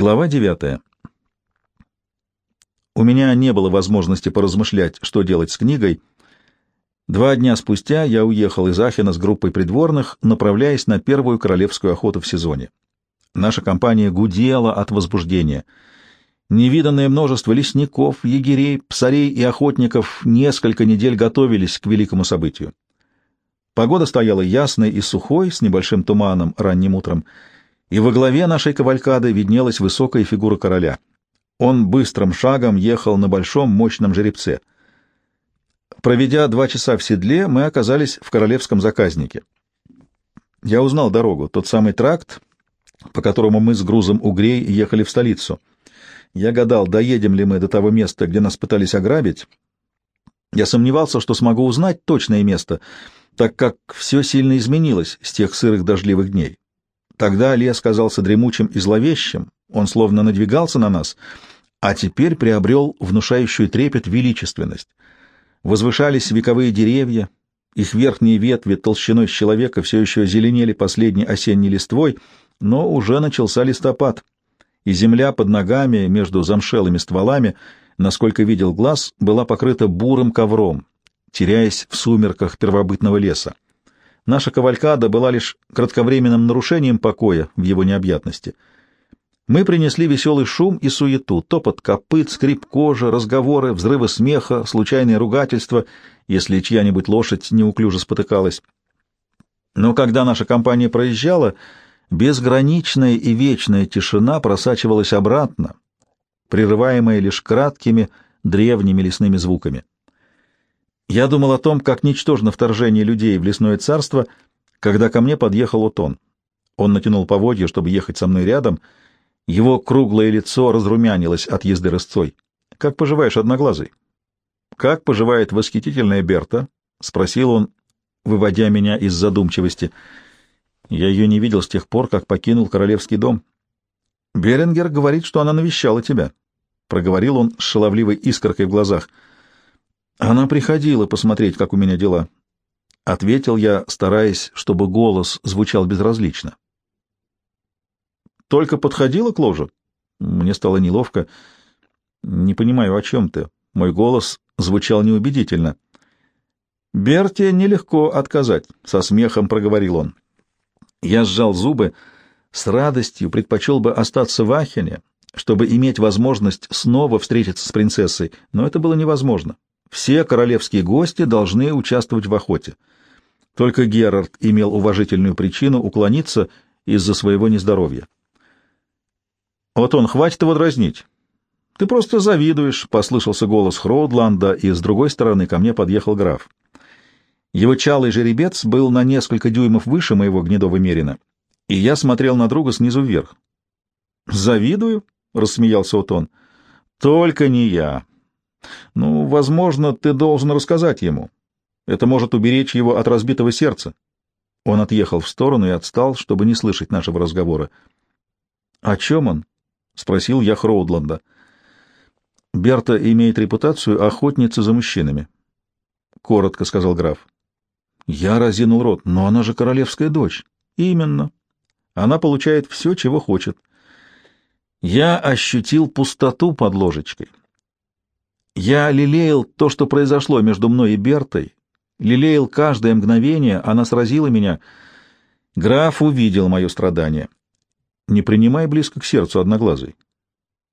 Глава 9. У меня не было возможности поразмышлять, что делать с книгой. Два дня спустя я уехал из Ахена с группой придворных, направляясь на первую королевскую охоту в сезоне. Наша компания гудела от возбуждения. Невиданное множество лесников, егерей, псарей и охотников несколько недель готовились к великому событию. Погода стояла ясной и сухой, с небольшим туманом ранним утром — и во главе нашей кавалькады виднелась высокая фигура короля. Он быстрым шагом ехал на большом мощном жеребце. Проведя два часа в седле, мы оказались в королевском заказнике. Я узнал дорогу, тот самый тракт, по которому мы с грузом угрей ехали в столицу. Я гадал, доедем ли мы до того места, где нас пытались ограбить. Я сомневался, что смогу узнать точное место, так как все сильно изменилось с тех сырых дождливых дней. Тогда лес казался дремучим и зловещим, он словно надвигался на нас, а теперь приобрел внушающую трепет величественность. Возвышались вековые деревья, их верхние ветви толщиной с человека все еще зеленели последней осенней листвой, но уже начался листопад, и земля под ногами между замшелыми стволами, насколько видел глаз, была покрыта бурым ковром, теряясь в сумерках первобытного леса. Наша кавалькада была лишь кратковременным нарушением покоя в его необъятности. Мы принесли веселый шум и суету, топот копыт, скрип кожи, разговоры, взрывы смеха, случайные ругательства, если чья-нибудь лошадь неуклюже спотыкалась. Но когда наша компания проезжала, безграничная и вечная тишина просачивалась обратно, прерываемая лишь краткими древними лесными звуками. Я думал о том, как ничтожно вторжение людей в лесное царство, когда ко мне подъехал Утон. Он натянул поводья, чтобы ехать со мной рядом. Его круглое лицо разрумянилось от езды рысцой. — Как поживаешь, Одноглазый? — Как поживает восхитительная Берта? — спросил он, выводя меня из задумчивости. Я ее не видел с тех пор, как покинул королевский дом. — Беренгер говорит, что она навещала тебя, — проговорил он с шаловливой искоркой в глазах. — она приходила посмотреть, как у меня дела. Ответил я, стараясь, чтобы голос звучал безразлично. Только подходила к ложу? Мне стало неловко. Не понимаю, о чем ты. Мой голос звучал неубедительно. Берте нелегко отказать, со смехом проговорил он. Я сжал зубы, с радостью предпочел бы остаться в Ахене, чтобы иметь возможность снова встретиться с принцессой, но это было невозможно. Все королевские гости должны участвовать в охоте. Только Герард имел уважительную причину уклониться из-за своего нездоровья. «Вот он, хватит его дразнить!» «Ты просто завидуешь», — послышался голос Хроудланда, и с другой стороны ко мне подъехал граф. Его чалый жеребец был на несколько дюймов выше моего гнедого мерина, и я смотрел на друга снизу вверх. «Завидую?» — рассмеялся Отон. «Только не я. Ну, возможно, ты должен рассказать ему. Это может уберечь его от разбитого сердца. Он отъехал в сторону и отстал, чтобы не слышать нашего разговора. — О чем он? — спросил я Хроудланда. — Берта имеет репутацию охотницы за мужчинами. — коротко сказал граф. Я разинул рот. Но она же королевская дочь. — Именно. Она получает все, чего хочет. Я ощутил пустоту под ложечкой. Я лелеял то, что произошло между мной и Бертой, лелеял каждое мгновение, она сразила меня. Граф увидел мое страдание. Не принимай близко к сердцу одноглазый.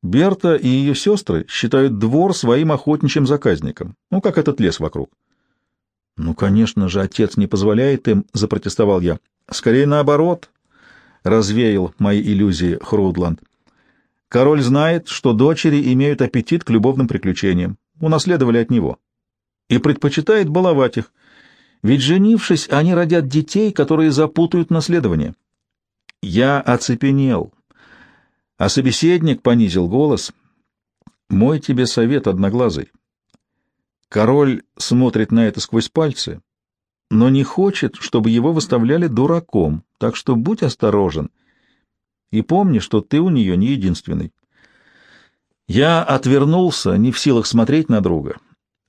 Берта и ее сестры считают двор своим охотничьим заказником, ну, как этот лес вокруг. — Ну, конечно же, отец не позволяет им, — запротестовал я. — Скорее наоборот, — развеял мои иллюзии Хрудланд. Король знает, что дочери имеют аппетит к любовным приключениям, унаследовали от него, и предпочитает баловать их, ведь, женившись, они родят детей, которые запутают наследование. Я оцепенел, а собеседник понизил голос. «Мой тебе совет, одноглазый. Король смотрит на это сквозь пальцы, но не хочет, чтобы его выставляли дураком, так что будь осторожен». И помни, что ты у нее не единственный. Я отвернулся, не в силах смотреть на друга.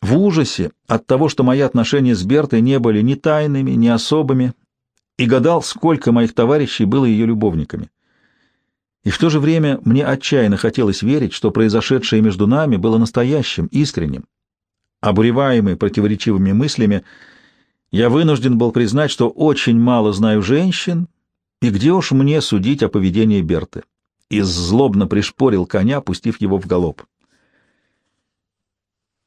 В ужасе от того, что мои отношения с Бертой не были ни тайными, ни особыми, и гадал, сколько моих товарищей было ее любовниками. И в то же время мне отчаянно хотелось верить, что произошедшее между нами было настоящим, искренним. Обуреваемый противоречивыми мыслями, я вынужден был признать, что очень мало знаю женщин, и где уж мне судить о поведении Берты. И злобно пришпорил коня, пустив его в галоп.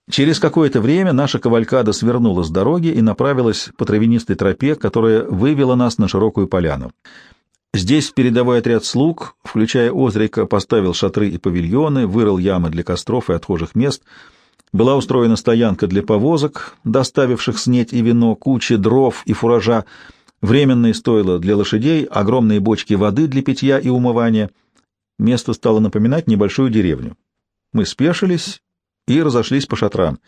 Через какое-то время наша кавалькада свернула с дороги и направилась по травянистой тропе, которая вывела нас на широкую поляну. Здесь передовой отряд слуг, включая Озрика, поставил шатры и павильоны, вырыл ямы для костров и отхожих мест. Была устроена стоянка для повозок, доставивших снеть и вино, кучи дров и фуража, временные стойла для лошадей, огромные бочки воды для питья и умывания. Место стало напоминать небольшую деревню. Мы спешились и разошлись по шатрам.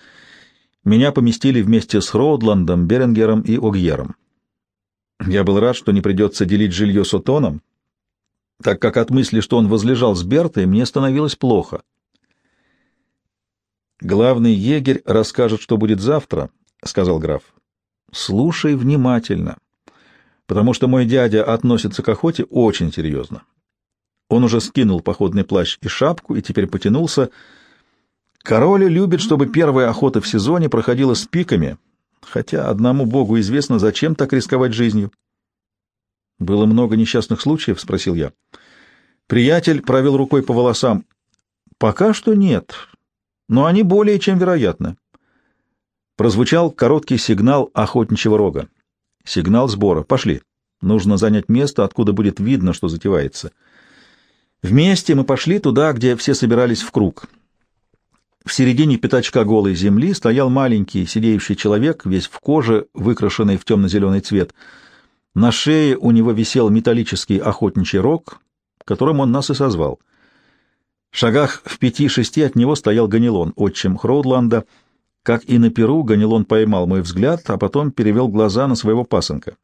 Меня поместили вместе с Роудландом, Беренгером и Огьером. Я был рад, что не придется делить жилье с Отоном, так как от мысли, что он возлежал с Бертой, мне становилось плохо. «Главный егерь расскажет, что будет завтра», — сказал граф. «Слушай внимательно, потому что мой дядя относится к охоте очень серьезно. Он уже скинул походный плащ и шапку и теперь потянулся. Король любит, чтобы первая охота в сезоне проходила с пиками, хотя одному богу известно, зачем так рисковать жизнью. «Было много несчастных случаев?» — спросил я. Приятель провел рукой по волосам. «Пока что нет, но они более чем вероятны». Прозвучал короткий сигнал охотничьего рога. Сигнал сбора. Пошли. Нужно занять место, откуда будет видно, что затевается. Вместе мы пошли туда, где все собирались в круг. В середине пятачка голой земли стоял маленький сидеющий человек, весь в коже, выкрашенный в темно-зеленый цвет. На шее у него висел металлический охотничий рог, которым он нас и созвал. В шагах в пяти-шести от него стоял Ганилон, отчим Хроудланда. Как и на Перу, Ганилон поймал мой взгляд, а потом перевел глаза на своего пасынка.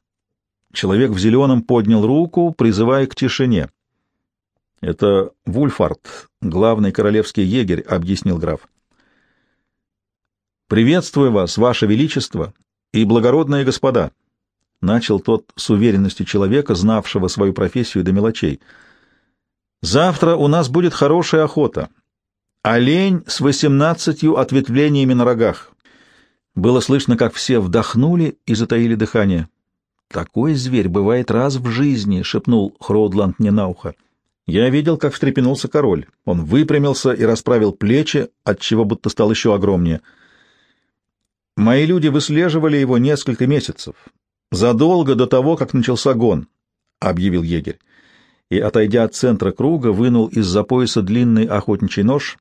Человек в зеленом поднял руку, призывая к тишине. — Это Вульфард, главный королевский егерь, — объяснил граф. — Приветствую вас, ваше величество и благородные господа, — начал тот с уверенностью человека, знавшего свою профессию до мелочей. — Завтра у нас будет хорошая охота. Олень с восемнадцатью ответвлениями на рогах. Было слышно, как все вдохнули и затаили дыхание. — Такой зверь бывает раз в жизни, — шепнул Хроудланд мне на ухо. — я видел, как встрепенулся король. Он выпрямился и расправил плечи, отчего будто стал еще огромнее. Мои люди выслеживали его несколько месяцев, задолго до того, как начался гон, — объявил егерь. И, отойдя от центра круга, вынул из-за пояса длинный охотничий нож,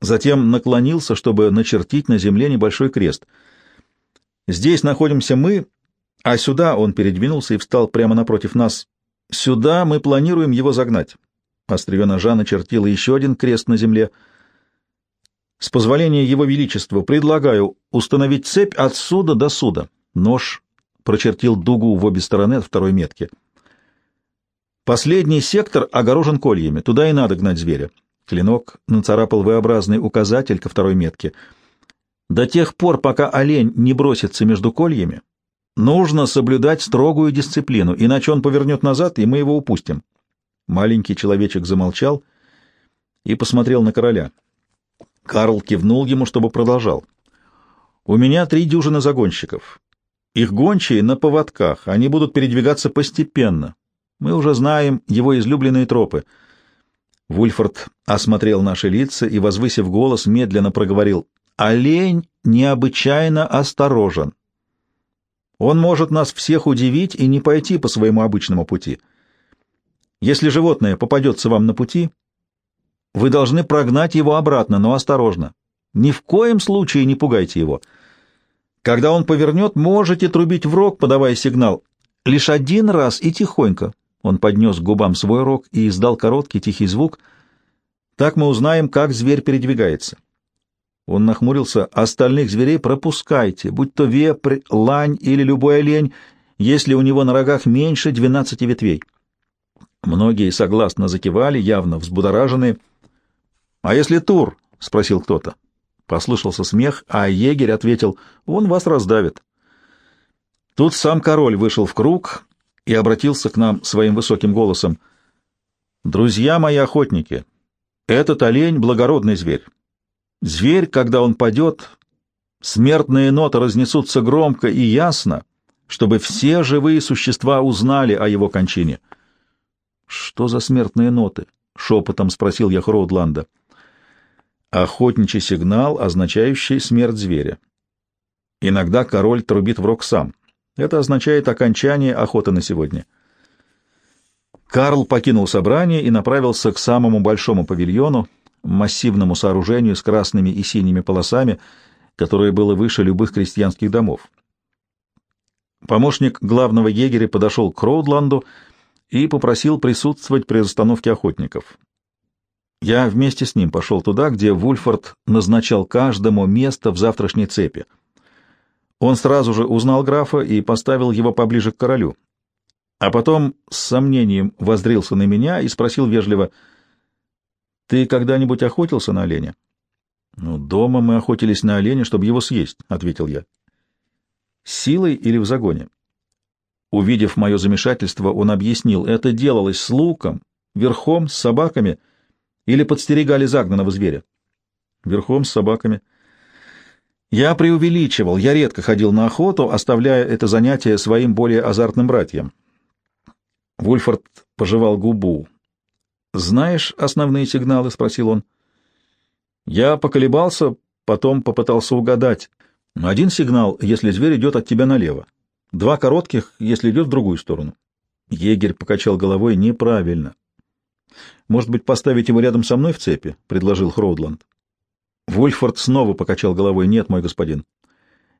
затем наклонился, чтобы начертить на земле небольшой крест. Здесь находимся мы, а сюда он передвинулся и встал прямо напротив нас, Сюда мы планируем его загнать. Острие ножа начертило еще один крест на земле. С позволения его величества предлагаю установить цепь отсюда до суда. Нож прочертил дугу в обе стороны от второй метки. Последний сектор огорожен кольями, туда и надо гнать зверя. Клинок нацарапал V-образный указатель ко второй метке. До тех пор, пока олень не бросится между кольями, Нужно соблюдать строгую дисциплину, иначе он повернет назад, и мы его упустим. Маленький человечек замолчал и посмотрел на короля. Карл кивнул ему, чтобы продолжал. «У меня три дюжины загонщиков. Их гончие на поводках, они будут передвигаться постепенно. Мы уже знаем его излюбленные тропы». Вульфорд осмотрел наши лица и, возвысив голос, медленно проговорил. «Олень необычайно осторожен. Он может нас всех удивить и не пойти по своему обычному пути. Если животное попадется вам на пути, вы должны прогнать его обратно, но осторожно. Ни в коем случае не пугайте его. Когда он повернет, можете трубить в рог, подавая сигнал. Лишь один раз и тихонько. Он поднес к губам свой рог и издал короткий тихий звук. Так мы узнаем, как зверь передвигается. Он нахмурился. «Остальных зверей пропускайте, будь то вепрь, лань или любой олень, если у него на рогах меньше двенадцати ветвей». Многие согласно закивали, явно взбудораженные. «А если тур?» — спросил кто-то. Послышался смех, а егерь ответил, «Он вас раздавит». Тут сам король вышел в круг и обратился к нам своим высоким голосом. Друзья мои охотники, этот олень — благородный зверь. Зверь, когда он падет, смертные ноты разнесутся громко и ясно, чтобы все живые существа узнали о его кончине. — Что за смертные ноты? — шепотом спросил я Хроудланда. — Охотничий сигнал, означающий смерть зверя. Иногда король трубит в рог сам. Это означает окончание охоты на сегодня. Карл покинул собрание и направился к самому большому павильону, массивному сооружению с красными и синими полосами, которое было выше любых крестьянских домов. Помощник главного егеря подошел к Роудланду и попросил присутствовать при расстановке охотников. Я вместе с ним пошел туда, где Вульфорд назначал каждому место в завтрашней цепи. Он сразу же узнал графа и поставил его поближе к королю. А потом с сомнением воздрился на меня и спросил вежливо, «Ты когда-нибудь охотился на оленя?» «Ну, дома мы охотились на оленя, чтобы его съесть», — ответил я. «Силой или в загоне?» Увидев мое замешательство, он объяснил, это делалось с луком, верхом, с собаками или подстерегали загнанного зверя. Верхом с собаками. Я преувеличивал, я редко ходил на охоту, оставляя это занятие своим более азартным братьям. Вульфорд пожевал губу. «Знаешь основные сигналы?» — спросил он. Я поколебался, потом попытался угадать. Один сигнал, если зверь идет от тебя налево. Два коротких, если идет в другую сторону. Егерь покачал головой неправильно. «Может быть, поставить его рядом со мной в цепи?» — предложил Хроудланд. Вульфорд снова покачал головой. «Нет, мой господин.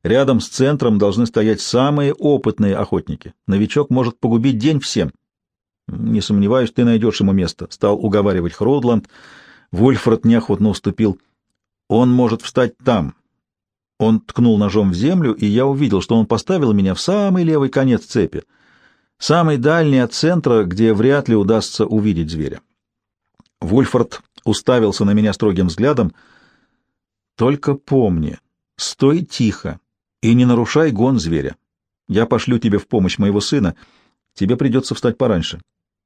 Рядом с центром должны стоять самые опытные охотники. Новичок может погубить день всем». «Не сомневаюсь, ты найдешь ему место», — стал уговаривать Хроудланд. Вульфорд неохотно уступил. «Он может встать там». Он ткнул ножом в землю, и я увидел, что он поставил меня в самый левый конец цепи, самый дальний от центра, где вряд ли удастся увидеть зверя. Вульфорд уставился на меня строгим взглядом. «Только помни, стой тихо и не нарушай гон зверя. Я пошлю тебе в помощь моего сына. Тебе придется встать пораньше».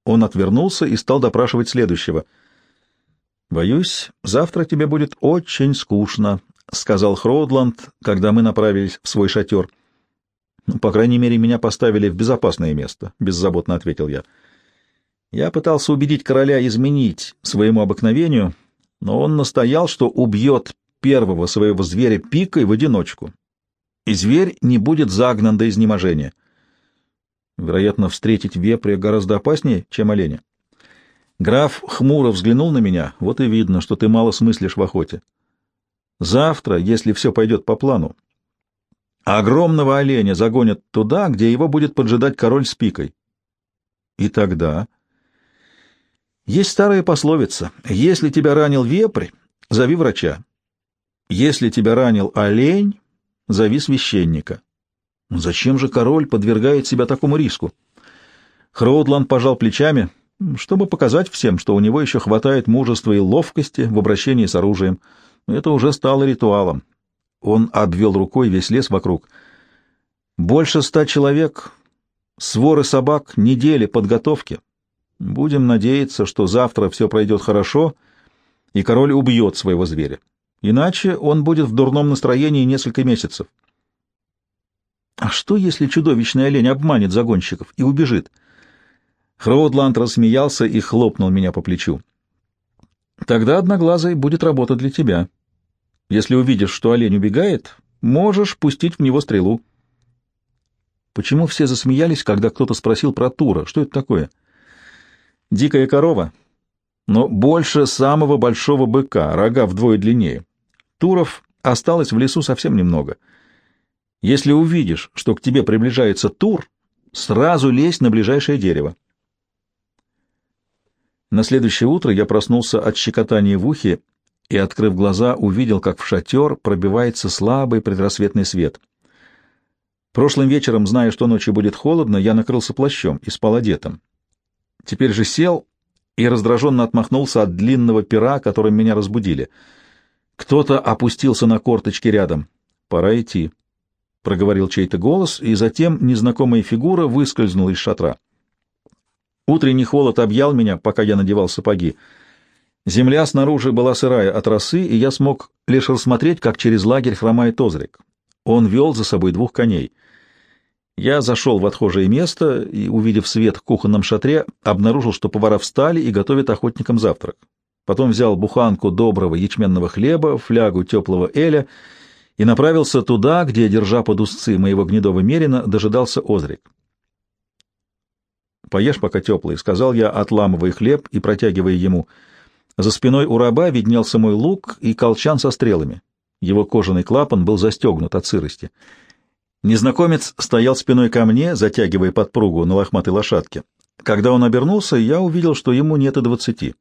Он отвернулся и стал допрашивать следующего. «Боюсь, завтра тебе будет очень скучно», — сказал Хроудланд, когда мы направились в свой шатер. «Ну, «По крайней мере, меня поставили в безопасное место», — беззаботно ответил я. Я пытался убедить короля изменить своему обыкновению, но он настоял, что убьет первого своего зверя пикой в одиночку, и зверь не будет загнан до изнеможения. Вероятно, встретить вепря гораздо опаснее, чем оленя. Граф хмуро взглянул на меня. Вот и видно, что ты мало смыслишь в охоте. Завтра, если все пойдет по плану, огромного оленя загонят туда, где его будет поджидать король с пикой. И тогда... Есть старая пословица. Если тебя ранил вепрь, зови врача. Если тебя ранил олень, зови священника. Зачем же король подвергает себя такому риску? Хроудланд пожал плечами, чтобы показать всем, что у него еще хватает мужества и ловкости в обращении с оружием. Это уже стало ритуалом. Он обвел рукой весь лес вокруг. Больше ста человек, своры собак, недели подготовки. Будем надеяться, что завтра все пройдет хорошо, и король убьет своего зверя. Иначе он будет в дурном настроении несколько месяцев. А что, если чудовищный олень обманет загонщиков и убежит? Хроудланд рассмеялся и хлопнул меня по плечу. Тогда одноглазый будет работа для тебя. Если увидишь, что олень убегает, можешь пустить в него стрелу. Почему все засмеялись, когда кто-то спросил про Тура? Что это такое? Дикая корова, но больше самого большого быка, рога вдвое длиннее. Туров осталось в лесу совсем немного — если увидишь, что к тебе приближается тур, сразу лезь на ближайшее дерево. На следующее утро я проснулся от щекотания в ухе и, открыв глаза, увидел, как в шатер пробивается слабый предрассветный свет. Прошлым вечером, зная, что ночью будет холодно, я накрылся плащом и спал одетым. Теперь же сел и раздраженно отмахнулся от длинного пера, которым меня разбудили. Кто-то опустился на корточки рядом. Пора идти. — проговорил чей-то голос, и затем незнакомая фигура выскользнула из шатра. Утренний холод объял меня, пока я надевал сапоги. Земля снаружи была сырая от росы, и я смог лишь рассмотреть, как через лагерь хромает Озрик. Он вел за собой двух коней. Я зашел в отхожее место и, увидев свет в кухонном шатре, обнаружил, что повара встали и готовят охотникам завтрак. Потом взял буханку доброго ячменного хлеба, флягу теплого эля и направился туда, где, держа под узцы моего гнедого мерина, дожидался Озрик. «Поешь пока теплый», — сказал я, отламывая хлеб и протягивая ему. За спиной у раба виднелся мой лук и колчан со стрелами. Его кожаный клапан был застегнут от сырости. Незнакомец стоял спиной ко мне, затягивая подпругу на лохматой лошадке. Когда он обернулся, я увидел, что ему нет и двадцати.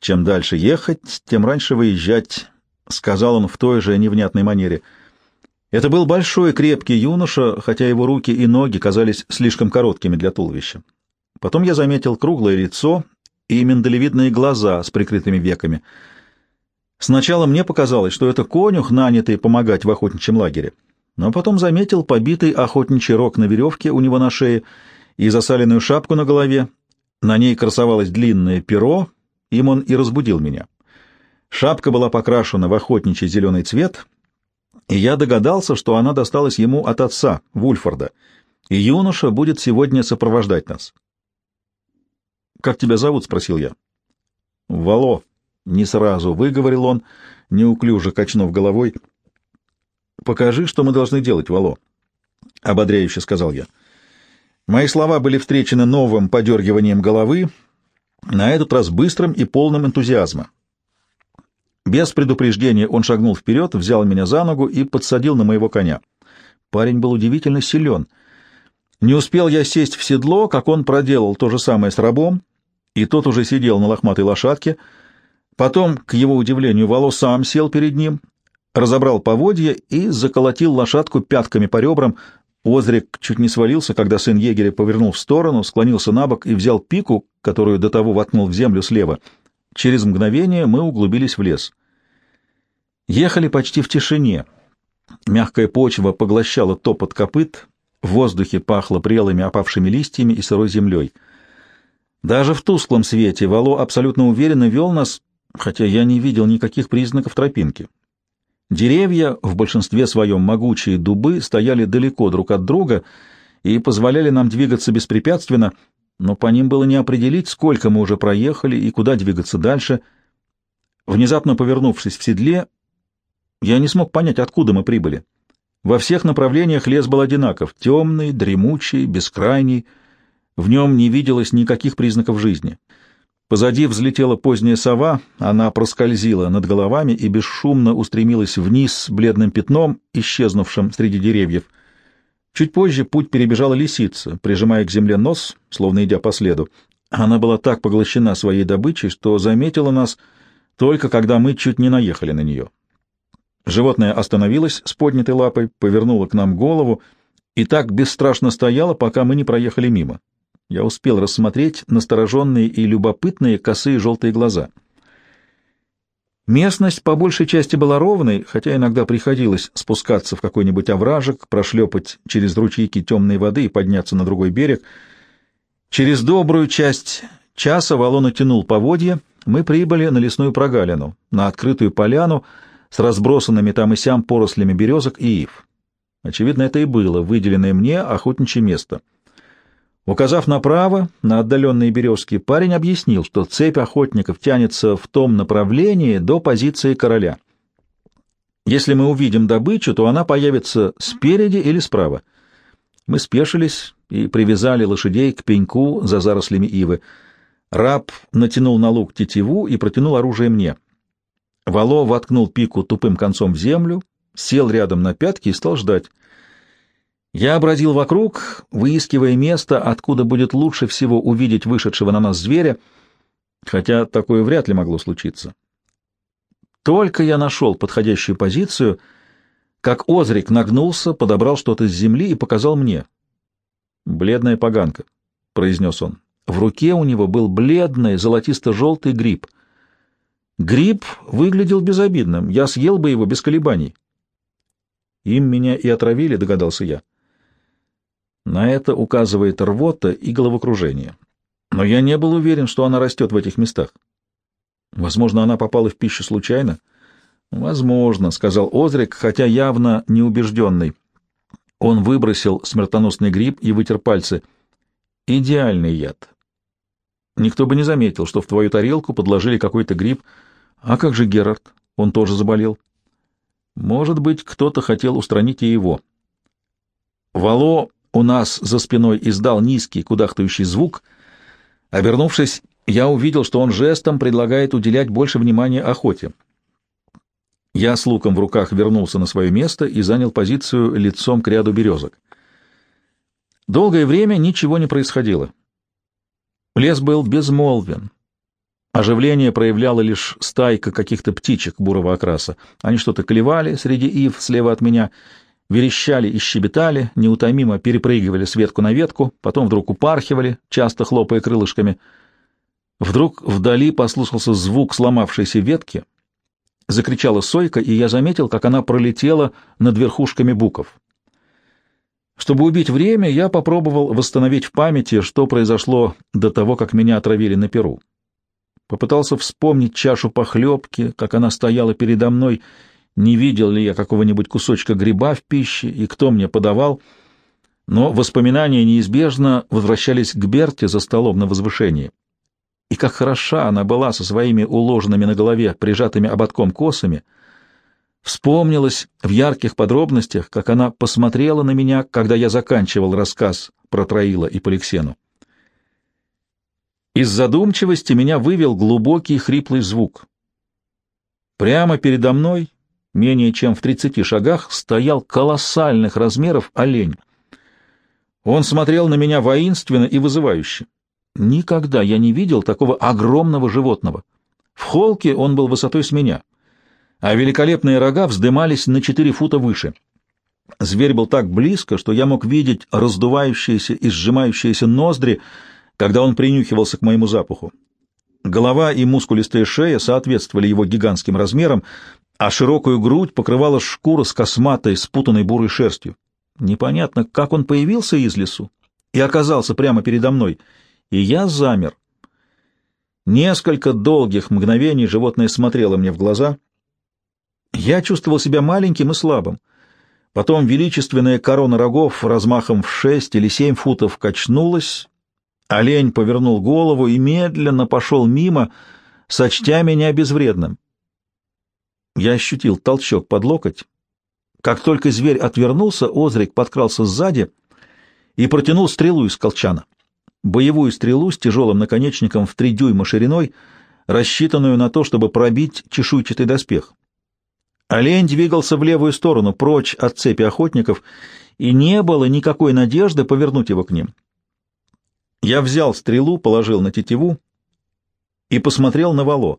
«Чем дальше ехать, тем раньше выезжать», — сказал он в той же невнятной манере — это был большой крепкий юноша, хотя его руки и ноги казались слишком короткими для туловища. Потом я заметил круглое лицо и миндалевидные глаза с прикрытыми веками. Сначала мне показалось, что это конюх, нанятый помогать в охотничьем лагере, но потом заметил побитый охотничий рог на веревке у него на шее и засаленную шапку на голове. На ней красовалось длинное перо, им он и разбудил меня. Шапка была покрашена в охотничий зеленый цвет — и я догадался, что она досталась ему от отца, Вульфорда, и юноша будет сегодня сопровождать нас. «Как тебя зовут?» — спросил я. «Вало», — не сразу выговорил он, неуклюже качнув головой. «Покажи, что мы должны делать, Вало», — ободряюще сказал я. Мои слова были встречены новым подергиванием головы, на этот раз быстрым и полным энтузиазма. Без предупреждения он шагнул вперед, взял меня за ногу и подсадил на моего коня. Парень был удивительно силен. Не успел я сесть в седло, как он проделал то же самое с рабом, и тот уже сидел на лохматой лошадке. Потом, к его удивлению, Вало сам сел перед ним, разобрал поводья и заколотил лошадку пятками по ребрам. Озрик чуть не свалился, когда сын егеря повернул в сторону, склонился на бок и взял пику, которую до того воткнул в землю слева — Через мгновение мы углубились в лес. Ехали почти в тишине. Мягкая почва поглощала топот копыт, в воздухе пахло прелыми опавшими листьями и сырой землей. Даже в тусклом свете Вало абсолютно уверенно вел нас, хотя я не видел никаких признаков тропинки. Деревья, в большинстве своем могучие дубы, стояли далеко друг от друга и позволяли нам двигаться беспрепятственно, но по ним было не определить, сколько мы уже проехали и куда двигаться дальше. Внезапно повернувшись в седле, я не смог понять, откуда мы прибыли. Во всех направлениях лес был одинаков — темный, дремучий, бескрайний. В нем не виделось никаких признаков жизни. Позади взлетела поздняя сова, она проскользила над головами и бесшумно устремилась вниз с бледным пятном, исчезнувшим среди деревьев — Чуть позже путь перебежала лисица, прижимая к земле нос, словно идя по следу. Она была так поглощена своей добычей, что заметила нас только когда мы чуть не наехали на нее. Животное остановилось с поднятой лапой, повернуло к нам голову и так бесстрашно стояло, пока мы не проехали мимо. Я успел рассмотреть настороженные и любопытные косые желтые глаза — Местность по большей части была ровной, хотя иногда приходилось спускаться в какой-нибудь овражек, прошлепать через ручейки темной воды и подняться на другой берег. Через добрую часть часа Валон тянул поводья, мы прибыли на лесную прогалину, на открытую поляну с разбросанными там и сям порослями березок и ив. Очевидно, это и было выделенное мне охотничье место — Указав направо, на отдаленные березки, парень объяснил, что цепь охотников тянется в том направлении до позиции короля. Если мы увидим добычу, то она появится спереди или справа. Мы спешились и привязали лошадей к пеньку за зарослями ивы. Раб натянул на лук тетиву и протянул оружие мне. Вало воткнул пику тупым концом в землю, сел рядом на пятки и стал ждать. Я бродил вокруг, выискивая место, откуда будет лучше всего увидеть вышедшего на нас зверя, хотя такое вряд ли могло случиться. Только я нашел подходящую позицию, как Озрик нагнулся, подобрал что-то с земли и показал мне. «Бледная поганка», — произнес он. В руке у него был бледный золотисто-желтый гриб. Гриб выглядел безобидным, я съел бы его без колебаний. «Им меня и отравили», — догадался я. На это указывает рвота и головокружение. Но я не был уверен, что она растет в этих местах. Возможно, она попала в пищу случайно? Возможно, — сказал Озрик, хотя явно неубежденный. Он выбросил смертоносный гриб и вытер пальцы. Идеальный яд. Никто бы не заметил, что в твою тарелку подложили какой-то гриб. А как же Герард? Он тоже заболел. Может быть, кто-то хотел устранить и его. Вало у нас за спиной издал низкий кудахтающий звук. Обернувшись, я увидел, что он жестом предлагает уделять больше внимания охоте. Я с луком в руках вернулся на свое место и занял позицию лицом к ряду березок. Долгое время ничего не происходило. Лес был безмолвен. Оживление проявляла лишь стайка каких-то птичек бурого окраса. Они что-то клевали среди ив слева от меня, верещали и щебетали, неутомимо перепрыгивали с ветку на ветку, потом вдруг упархивали, часто хлопая крылышками — Вдруг вдали послушался звук сломавшейся ветки, закричала сойка, и я заметил, как она пролетела над верхушками буков. Чтобы убить время, я попробовал восстановить в памяти, что произошло до того, как меня отравили на перу. Попытался вспомнить чашу похлебки, как она стояла передо мной, не видел ли я какого-нибудь кусочка гриба в пище и кто мне подавал, но воспоминания неизбежно возвращались к Берте за столом на возвышении. И как хороша она была со своими уложенными на голове, прижатыми ободком косами. Вспомнилось в ярких подробностях, как она посмотрела на меня, когда я заканчивал рассказ про Троила и Поликсену. Из задумчивости меня вывел глубокий хриплый звук. Прямо передо мной, менее чем в тридцати шагах, стоял колоссальных размеров олень. Он смотрел на меня воинственно и вызывающе. Никогда я не видел такого огромного животного. В холке он был высотой с меня, а великолепные рога вздымались на четыре фута выше. Зверь был так близко, что я мог видеть раздувающиеся и сжимающиеся ноздри, когда он принюхивался к моему запаху. Голова и мускулистая шея соответствовали его гигантским размерам, а широкую грудь покрывала шкура с косматой, спутанной бурой шерстью. Непонятно, как он появился из лесу и оказался прямо передо мной — и я замер. Несколько долгих мгновений животное смотрело мне в глаза. Я чувствовал себя маленьким и слабым. Потом величественная корона рогов размахом в шесть или семь футов качнулась, олень повернул голову и медленно пошел мимо, сочтя меня безвредным. Я ощутил толчок под локоть. Как только зверь отвернулся, Озрик подкрался сзади и протянул стрелу из колчана боевую стрелу с тяжелым наконечником в три дюйма шириной, рассчитанную на то, чтобы пробить чешуйчатый доспех. Олень двигался в левую сторону, прочь от цепи охотников, и не было никакой надежды повернуть его к ним. Я взял стрелу, положил на тетиву и посмотрел на Вало.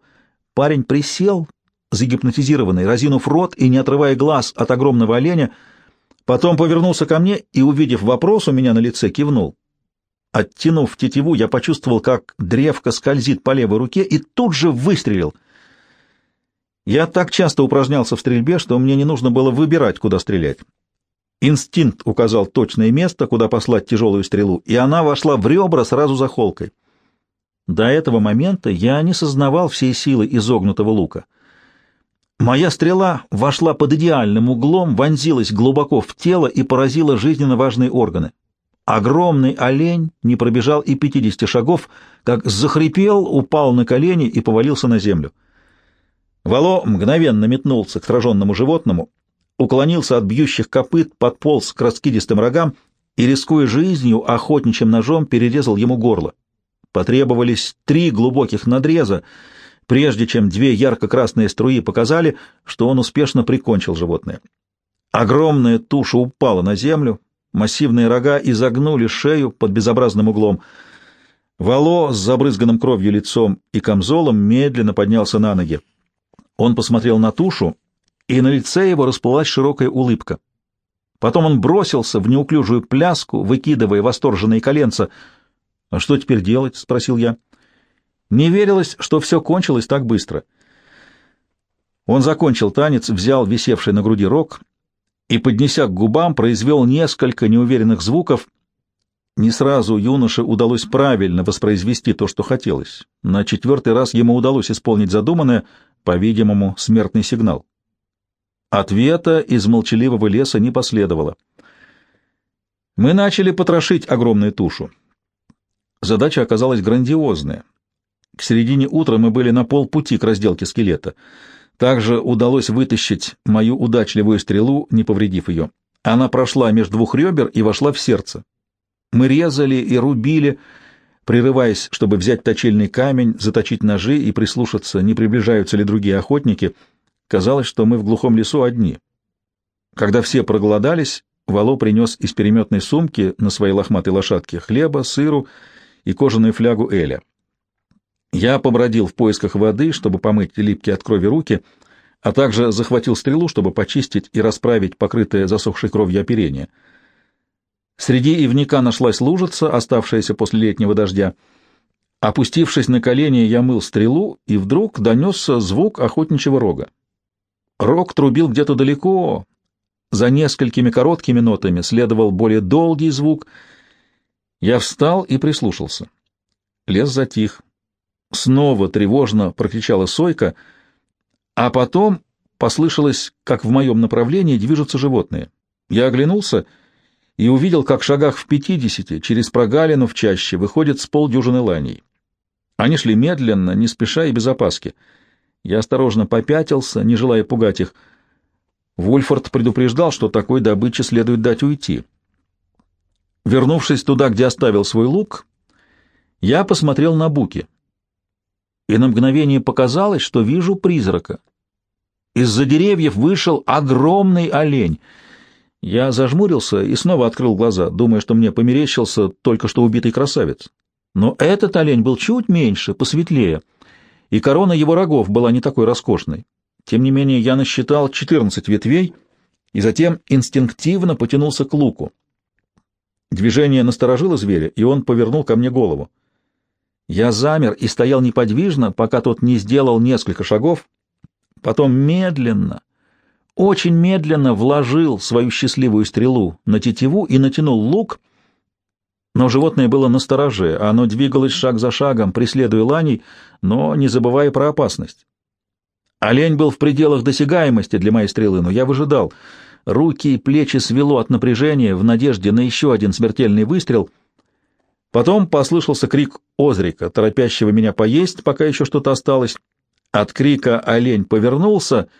Парень присел, загипнотизированный, разинув рот и не отрывая глаз от огромного оленя, потом повернулся ко мне и, увидев вопрос у меня на лице, кивнул. Оттянув тетиву, я почувствовал, как древко скользит по левой руке, и тут же выстрелил. Я так часто упражнялся в стрельбе, что мне не нужно было выбирать, куда стрелять. Инстинкт указал точное место, куда послать тяжелую стрелу, и она вошла в ребра сразу за холкой. До этого момента я не сознавал всей силы изогнутого лука. Моя стрела вошла под идеальным углом, вонзилась глубоко в тело и поразила жизненно важные органы. Огромный олень не пробежал и пятидесяти шагов, как захрипел, упал на колени и повалился на землю. Вало мгновенно метнулся к сраженному животному, уклонился от бьющих копыт, подполз к раскидистым рогам и, рискуя жизнью, охотничьим ножом перерезал ему горло. Потребовались три глубоких надреза, прежде чем две ярко-красные струи показали, что он успешно прикончил животное. Огромная туша упала на землю, Массивные рога изогнули шею под безобразным углом. Вало с забрызганным кровью лицом и камзолом медленно поднялся на ноги. Он посмотрел на тушу, и на лице его расплылась широкая улыбка. Потом он бросился в неуклюжую пляску, выкидывая восторженные коленца. «А что теперь делать?» — спросил я. Не верилось, что все кончилось так быстро. Он закончил танец, взял висевший на груди рог и, поднеся к губам, произвел несколько неуверенных звуков, Не сразу юноше удалось правильно воспроизвести то, что хотелось. На четвертый раз ему удалось исполнить задуманное, по-видимому, смертный сигнал. Ответа из молчаливого леса не последовало. Мы начали потрошить огромную тушу. Задача оказалась грандиозная. К середине утра мы были на полпути к разделке скелета. Также удалось вытащить мою удачливую стрелу, не повредив ее. Она прошла между двух ребер и вошла в сердце. Мы резали и рубили, прерываясь, чтобы взять точильный камень, заточить ножи и прислушаться, не приближаются ли другие охотники. Казалось, что мы в глухом лесу одни. Когда все проголодались, Вало принес из переметной сумки на своей лохматой лошадке хлеба, сыру и кожаную флягу Эля. Я побродил в поисках воды, чтобы помыть липкие от крови руки, а также захватил стрелу, чтобы почистить и расправить покрытое засохшей кровью оперение — Среди ивника нашлась лужица, оставшаяся после летнего дождя. Опустившись на колени, я мыл стрелу, и вдруг донесся звук охотничьего рога. Рог трубил где-то далеко. За несколькими короткими нотами следовал более долгий звук. Я встал и прислушался. Лес затих. Снова тревожно прокричала сойка, а потом послышалось, как в моем направлении движутся животные. Я оглянулся — и увидел, как в шагах в пятидесяти через прогалину в чаще выходит с полдюжины ланей. Они шли медленно, не спеша и без опаски. Я осторожно попятился, не желая пугать их. Вульфорд предупреждал, что такой добыче следует дать уйти. Вернувшись туда, где оставил свой лук, я посмотрел на буки. И на мгновение показалось, что вижу призрака. Из-за деревьев вышел огромный олень — я зажмурился и снова открыл глаза, думая, что мне померещился только что убитый красавец. Но этот олень был чуть меньше, посветлее, и корона его рогов была не такой роскошной. Тем не менее, я насчитал 14 ветвей и затем инстинктивно потянулся к луку. Движение насторожило зверя, и он повернул ко мне голову. Я замер и стоял неподвижно, пока тот не сделал несколько шагов, потом медленно, очень медленно вложил свою счастливую стрелу на тетиву и натянул лук, но животное было настороже, оно двигалось шаг за шагом, преследуя ланей, но не забывая про опасность. Олень был в пределах досягаемости для моей стрелы, но я выжидал. Руки и плечи свело от напряжения в надежде на еще один смертельный выстрел. Потом послышался крик Озрика, торопящего меня поесть, пока еще что-то осталось. От крика олень повернулся —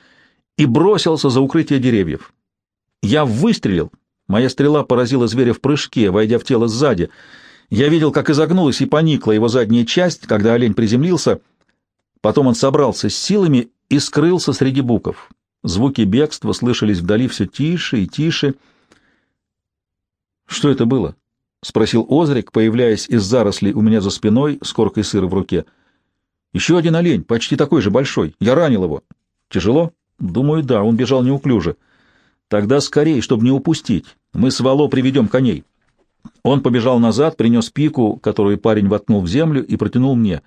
и бросился за укрытие деревьев. Я выстрелил. Моя стрела поразила зверя в прыжке, войдя в тело сзади. Я видел, как изогнулась и поникла его задняя часть, когда олень приземлился. Потом он собрался с силами и скрылся среди буков. Звуки бегства слышались вдали все тише и тише. «Что это было?» — спросил Озрик, появляясь из зарослей у меня за спиной с коркой сыра в руке. «Еще один олень, почти такой же большой. Я ранил его. Тяжело?» Думаю, да, он бежал неуклюже. Тогда скорей, чтобы не упустить. Мы с Вало приведем коней. Он побежал назад, принес пику, которую парень воткнул в землю, и протянул мне.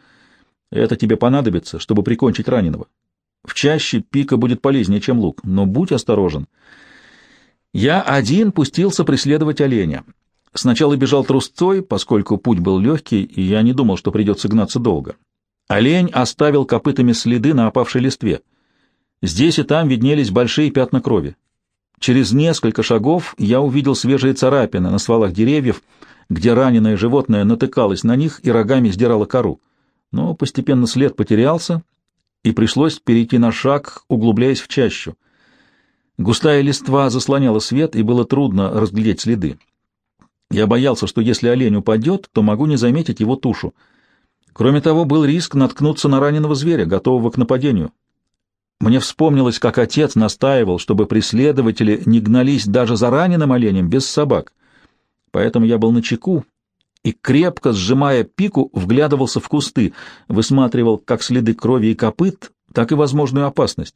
Это тебе понадобится, чтобы прикончить раненого. В чаще пика будет полезнее, чем лук, но будь осторожен. Я один пустился преследовать оленя. Сначала бежал трусцой, поскольку путь был легкий, и я не думал, что придется гнаться долго. Олень оставил копытами следы на опавшей листве. Здесь и там виднелись большие пятна крови. Через несколько шагов я увидел свежие царапины на стволах деревьев, где раненое животное натыкалось на них и рогами сдирало кору. Но постепенно след потерялся, и пришлось перейти на шаг, углубляясь в чащу. Густая листва заслоняла свет, и было трудно разглядеть следы. Я боялся, что если олень упадет, то могу не заметить его тушу. Кроме того, был риск наткнуться на раненого зверя, готового к нападению. Мне вспомнилось, как отец настаивал, чтобы преследователи не гнались даже за раненым оленем без собак. Поэтому я был на чеку и, крепко сжимая пику, вглядывался в кусты, высматривал как следы крови и копыт, так и возможную опасность.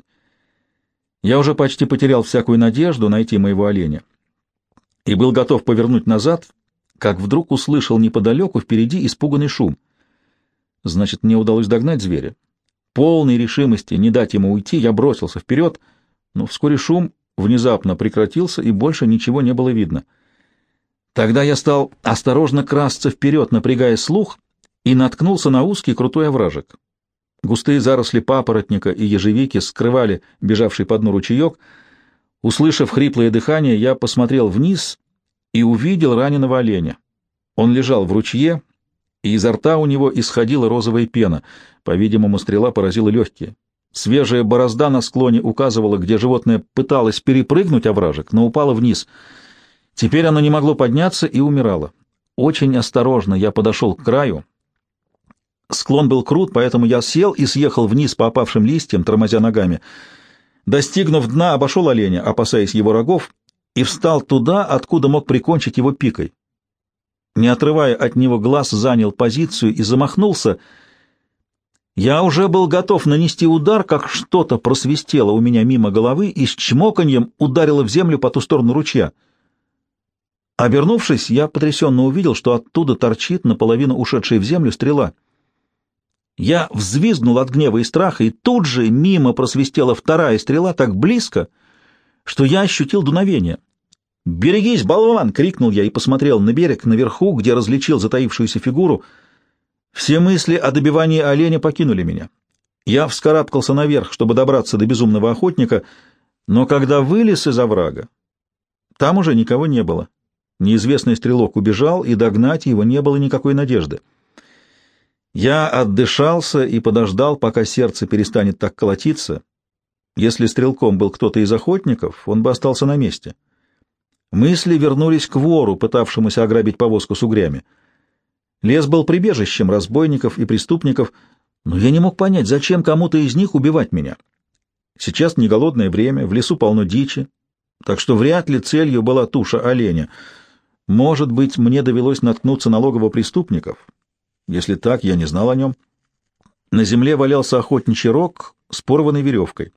Я уже почти потерял всякую надежду найти моего оленя и был готов повернуть назад, как вдруг услышал неподалеку впереди испуганный шум. Значит, мне удалось догнать зверя полной решимости не дать ему уйти, я бросился вперед, но вскоре шум внезапно прекратился, и больше ничего не было видно. Тогда я стал осторожно красться вперед, напрягая слух, и наткнулся на узкий крутой овражек. Густые заросли папоротника и ежевики скрывали бежавший по дну ручеек. Услышав хриплое дыхание, я посмотрел вниз и увидел раненого оленя. Он лежал в ручье, и изо рта у него исходила розовая пена. По-видимому, стрела поразила легкие. Свежая борозда на склоне указывала, где животное пыталось перепрыгнуть овражек, но упало вниз. Теперь оно не могло подняться и умирало. Очень осторожно я подошел к краю. Склон был крут, поэтому я сел и съехал вниз по опавшим листьям, тормозя ногами. Достигнув дна, обошел оленя, опасаясь его рогов, и встал туда, откуда мог прикончить его пикой. Не отрывая от него глаз, занял позицию и замахнулся — я уже был готов нанести удар, как что-то просвистело у меня мимо головы и с чмоканьем ударило в землю по ту сторону ручья. Обернувшись, я потрясенно увидел, что оттуда торчит наполовину ушедшая в землю стрела. Я взвизгнул от гнева и страха, и тут же мимо просвистела вторая стрела так близко, что я ощутил дуновение. «Берегись, болван!» — крикнул я и посмотрел на берег, наверху, где различил затаившуюся фигуру — все мысли о добивании оленя покинули меня. Я вскарабкался наверх, чтобы добраться до безумного охотника, но когда вылез из оврага, там уже никого не было. Неизвестный стрелок убежал, и догнать его не было никакой надежды. Я отдышался и подождал, пока сердце перестанет так колотиться. Если стрелком был кто-то из охотников, он бы остался на месте. Мысли вернулись к вору, пытавшемуся ограбить повозку с угрями. Лес был прибежищем разбойников и преступников, но я не мог понять, зачем кому-то из них убивать меня. Сейчас не голодное время, в лесу полно дичи, так что вряд ли целью была туша оленя. Может быть, мне довелось наткнуться на логово преступников? Если так, я не знал о нем. На земле валялся охотничий рог с порванной веревкой.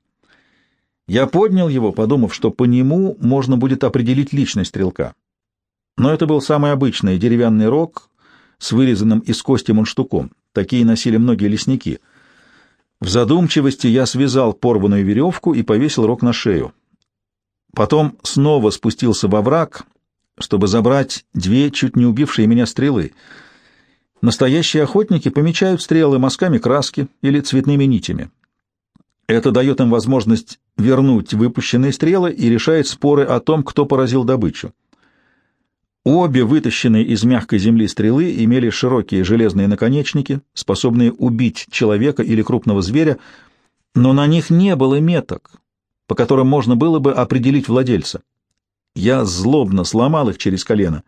Я поднял его, подумав, что по нему можно будет определить личность стрелка. Но это был самый обычный деревянный рог с вырезанным из кости мундштуком. Такие носили многие лесники. В задумчивости я связал порванную веревку и повесил рог на шею. Потом снова спустился во враг, чтобы забрать две чуть не убившие меня стрелы. Настоящие охотники помечают стрелы мазками краски или цветными нитями. Это дает им возможность вернуть выпущенные стрелы и решает споры о том, кто поразил добычу. Обе вытащенные из мягкой земли стрелы имели широкие железные наконечники, способные убить человека или крупного зверя, но на них не было меток, по которым можно было бы определить владельца. Я злобно сломал их через колено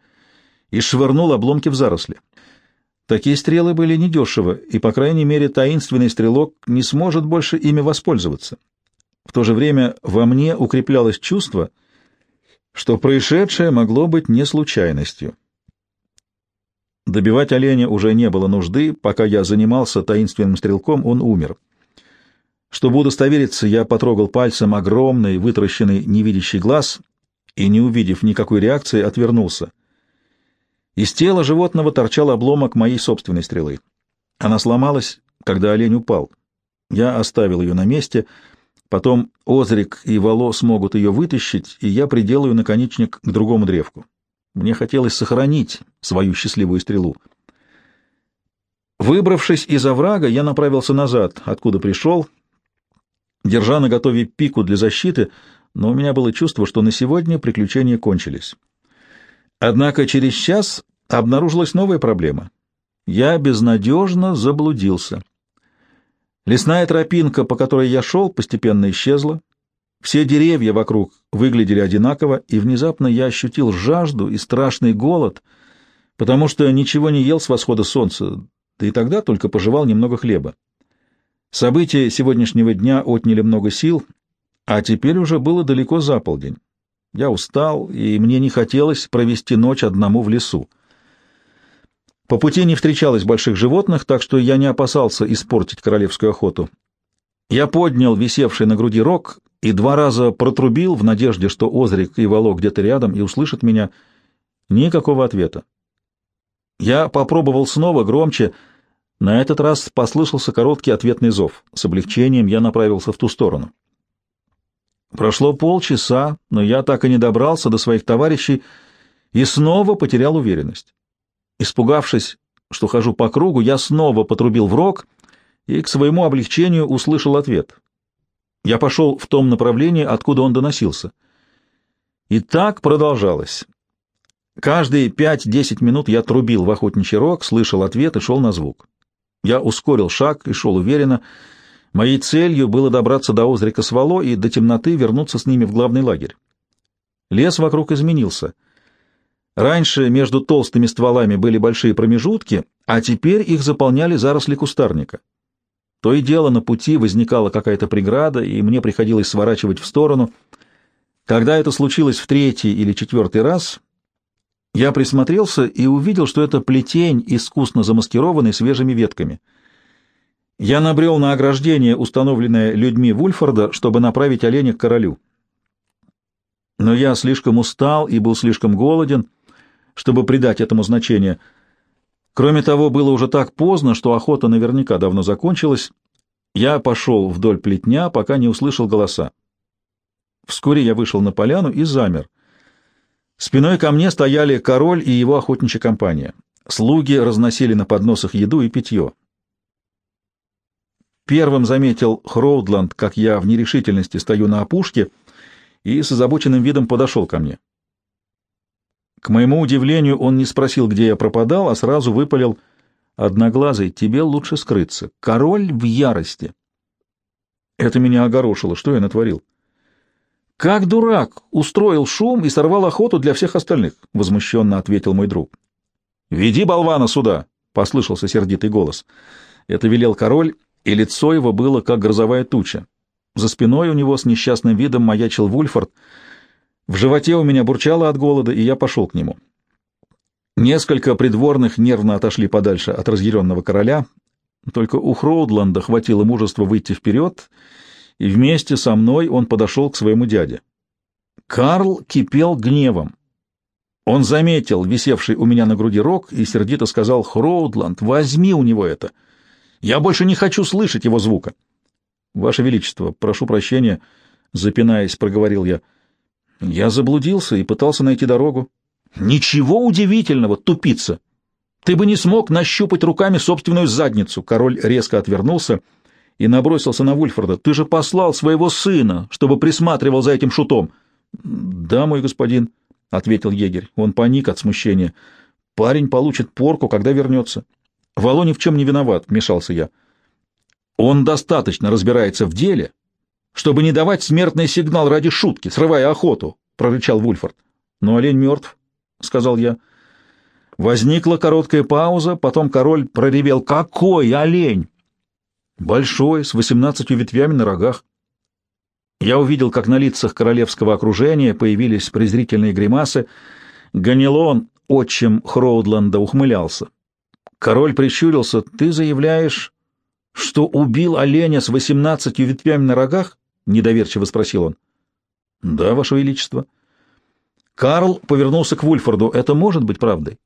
и швырнул обломки в заросли. Такие стрелы были недешевы, и, по крайней мере, таинственный стрелок не сможет больше ими воспользоваться. В то же время во мне укреплялось чувство — что происшедшее могло быть не случайностью. Добивать оленя уже не было нужды, пока я занимался таинственным стрелком, он умер. Чтобы удостовериться, я потрогал пальцем огромный, вытаращенный, невидящий глаз и, не увидев никакой реакции, отвернулся. Из тела животного торчал обломок моей собственной стрелы. Она сломалась, когда олень упал. Я оставил ее на месте — Потом Озрик и Вало смогут ее вытащить, и я приделаю наконечник к другому древку. Мне хотелось сохранить свою счастливую стрелу. Выбравшись из оврага, я направился назад, откуда пришел, держа на готове пику для защиты, но у меня было чувство, что на сегодня приключения кончились. Однако через час обнаружилась новая проблема. Я безнадежно заблудился. Лесная тропинка, по которой я шел, постепенно исчезла. Все деревья вокруг выглядели одинаково, и внезапно я ощутил жажду и страшный голод, потому что ничего не ел с восхода солнца, да и тогда только пожевал немного хлеба. События сегодняшнего дня отняли много сил, а теперь уже было далеко за полдень. Я устал, и мне не хотелось провести ночь одному в лесу. По пути не встречалось больших животных, так что я не опасался испортить королевскую охоту. Я поднял висевший на груди рог и два раза протрубил в надежде, что Озрик и Вало где-то рядом и услышат меня. Никакого ответа. Я попробовал снова громче. На этот раз послышался короткий ответный зов. С облегчением я направился в ту сторону. Прошло полчаса, но я так и не добрался до своих товарищей, и снова потерял уверенность. Испугавшись, что хожу по кругу, я снова потрубил в рог и к своему облегчению услышал ответ. Я пошел в том направлении, откуда он доносился. И так продолжалось. Каждые пять-десять минут я трубил в охотничий рог, слышал ответ и шел на звук. Я ускорил шаг и шел уверенно. Моей целью было добраться до озрика Свало и до темноты вернуться с ними в главный лагерь. Лес вокруг изменился. Раньше между толстыми стволами были большие промежутки, а теперь их заполняли заросли кустарника. То и дело на пути возникала какая-то преграда, и мне приходилось сворачивать в сторону. Когда это случилось в третий или четвертый раз, я присмотрелся и увидел, что это плетень, искусно замаскированный свежими ветками. Я набрел на ограждение, установленное людьми Вульфорда, чтобы направить оленя к королю. Но я слишком устал и был слишком голоден, чтобы придать этому значение. Кроме того, было уже так поздно, что охота наверняка давно закончилась. Я пошел вдоль плетня, пока не услышал голоса. Вскоре я вышел на поляну и замер — Спиной ко мне стояли король и его охотничья компания. Слуги разносили на подносах еду и питье. Первым заметил Хроудланд, как я в нерешительности стою на опушке, и с озабоченным видом подошел ко мне. К моему удивлению, он не спросил, где я пропадал, а сразу выпалил «Одноглазый, тебе лучше скрыться. Король в ярости». Это меня огорошило. Что я натворил? «Как дурак! Устроил шум и сорвал охоту для всех остальных», — возмущенно ответил мой друг. «Веди болвана сюда!» — послышался сердитый голос. Это велел король, и лицо его было как грозовая туча. За спиной у него с несчастным видом маячил Вульфорд. В животе у меня бурчало от голода, и я пошел к нему. Несколько придворных нервно отошли подальше от разъяренного короля. Только у Хроудланда хватило мужества выйти вперед — и вместе со мной он подошел к своему дяде. Карл кипел гневом. Он заметил висевший у меня на груди рог и сердито сказал «Хроудланд, возьми у него это! Я больше не хочу слышать его звука!» «Ваше Величество, прошу прощения», — запинаясь, проговорил я. «Я заблудился и пытался найти дорогу». «Ничего удивительного, тупица! Ты бы не смог нащупать руками собственную задницу!» Король резко отвернулся — и набросился на Вульфорда. «Ты же послал своего сына, чтобы присматривал за этим шутом!» «Да, мой господин», — ответил егерь. Он паник от смущения. «Парень получит порку, когда вернется». «Вало ни в чем не виноват», — вмешался я. «Он достаточно разбирается в деле, чтобы не давать смертный сигнал ради шутки, срывая охоту», — прорычал Вульфорд. «Но олень мертв», — сказал я. Возникла короткая пауза, потом король проревел «Какой олень!» большой, с восемнадцатью ветвями на рогах. Я увидел, как на лицах королевского окружения появились презрительные гримасы. Ганилон, отчим Хроудланда, ухмылялся. Король прищурился. «Ты заявляешь, что убил оленя с восемнадцатью ветвями на рогах?» — недоверчиво спросил он. «Да, Ваше Величество». Карл повернулся к Вульфорду. «Это может быть правдой?»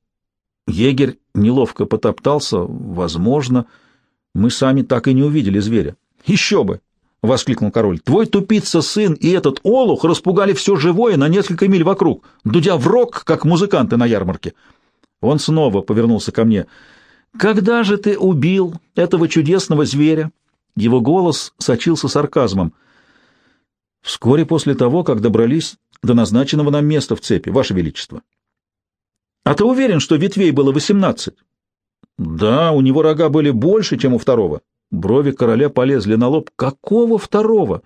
Егерь неловко потоптался. «Возможно». Мы сами так и не увидели зверя. Еще бы! — воскликнул король. — Твой тупица сын и этот олух распугали все живое на несколько миль вокруг, дудя в рог, как музыканты на ярмарке. Он снова повернулся ко мне. — Когда же ты убил этого чудесного зверя? Его голос сочился сарказмом. — Вскоре после того, как добрались до назначенного нам места в цепи, Ваше Величество. — А ты уверен, что ветвей было восемнадцать? Да, у него рога были больше, чем у второго. Брови короля полезли на лоб. Какого второго?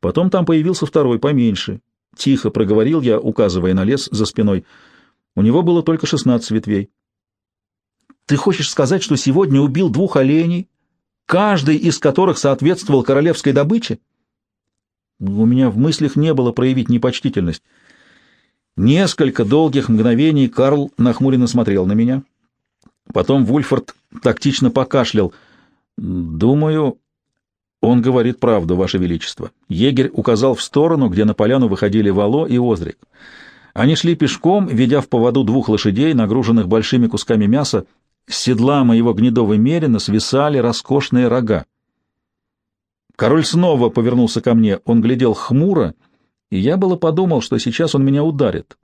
Потом там появился второй, поменьше. Тихо проговорил я, указывая на лес за спиной. У него было только шестнадцать ветвей. Ты хочешь сказать, что сегодня убил двух оленей, каждый из которых соответствовал королевской добыче? У меня в мыслях не было проявить непочтительность. Несколько долгих мгновений Карл нахмуренно смотрел на меня. Потом Вульфорд тактично покашлял. «Думаю, он говорит правду, Ваше Величество». Егерь указал в сторону, где на поляну выходили Вало и Озрик. Они шли пешком, ведя в поводу двух лошадей, нагруженных большими кусками мяса. С седла моего гнедого мерина свисали роскошные рога. Король снова повернулся ко мне. Он глядел хмуро, и я было подумал, что сейчас он меня ударит.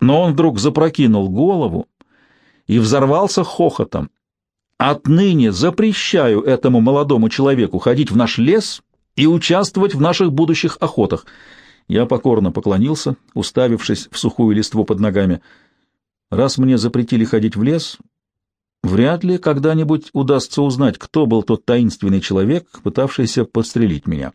но он вдруг запрокинул голову и взорвался хохотом. «Отныне запрещаю этому молодому человеку ходить в наш лес и участвовать в наших будущих охотах». Я покорно поклонился, уставившись в сухую листву под ногами. «Раз мне запретили ходить в лес, вряд ли когда-нибудь удастся узнать, кто был тот таинственный человек, пытавшийся подстрелить меня».